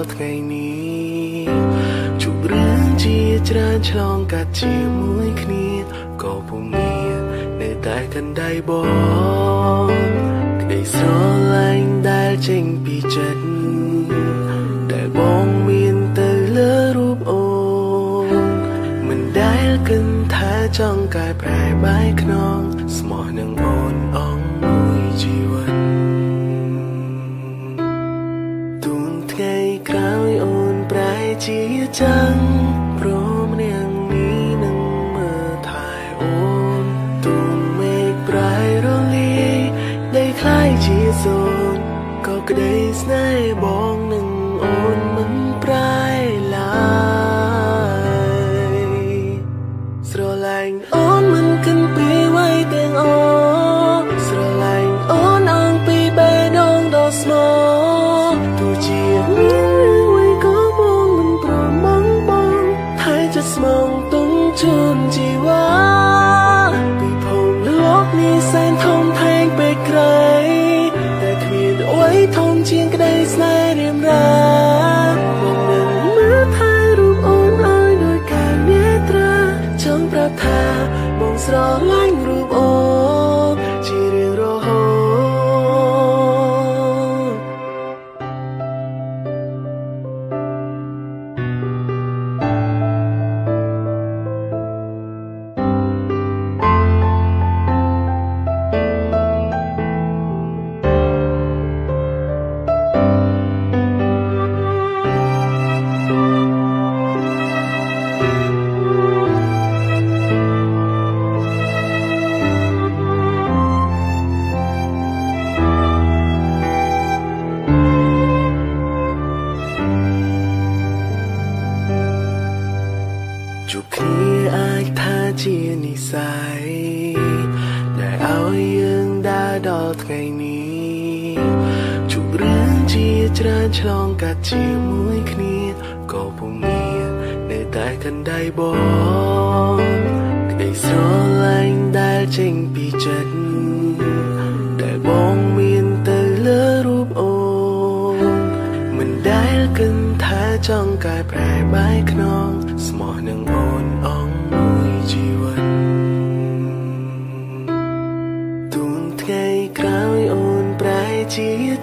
ដល់ថ្ងៃនេះជួបរឿងជាច្រើនឆ្លងកាត់ជាមួយគ្នាក៏ពុំមាននៅតែកណ្ដៃបងក្ដីស្រឡាញ់ដែលចេញពីចិត្តតែបងមានទៅលើរូបអូនមិនដែលគិតថាចង់កែប្រែបាយខ្នងស្មោះនឹងអូ ជាចឹងព្រមនាងនេះនឹងមើលថែអូនទូមេឃប្រៃរលាយដីខ្លាយជាសូនក៏ក្តីស្នេហ៍បងនឹង จะស្មងទុំជូនជីវ៉ាពីភូមិលោកនេះសែនធំថែងពេកក្រៃតែគ្មានអ្វីធំជាងក្តីស្នេហ៍រៀមរាបងនឹងមើលថែរូបអូនឲ្យដោយកែវនេត្រាចង់ប្រាប់ថាបងស្រឡាញ់រូបអូន ជួបគ្នាអាចថាជានិស្ស័យដែលឲ្យយើងដើរដល់ថ្ងៃនេះជួបរឿងជាច្រើនឆ្លងកាត់ជាមួយគ្នាក៏ពុំមាននៅតែកាន់ដៃបងក្តីស្រឡាញ់ដែលចេញពីចិត្ត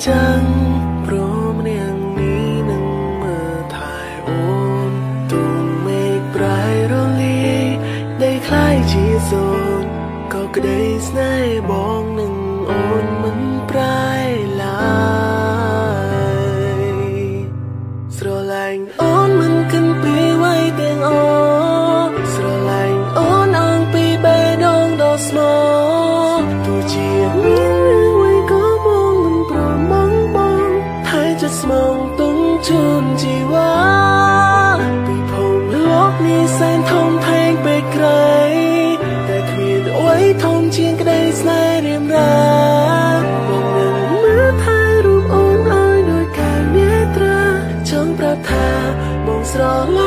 ចឹងព្រមនាងនេះនឹងមើលថែអូនទូមេឃប្រៃរលាយដីคล้ายជាសូនក៏ក្តីស្នេហ៍បងនឹងអូនមិនប្រា ជីវ៉ាពិភពលោកនេះសែនធំធេងពេកក្រៃតែគ្មានអួយធំជាងក្តីស្នេហ៍រៀមរាបងនឹងមើលថែរូបអូនឲ្យដោយការមេត្រាចង់ប្រាប់ថាបងស្រឡាញ់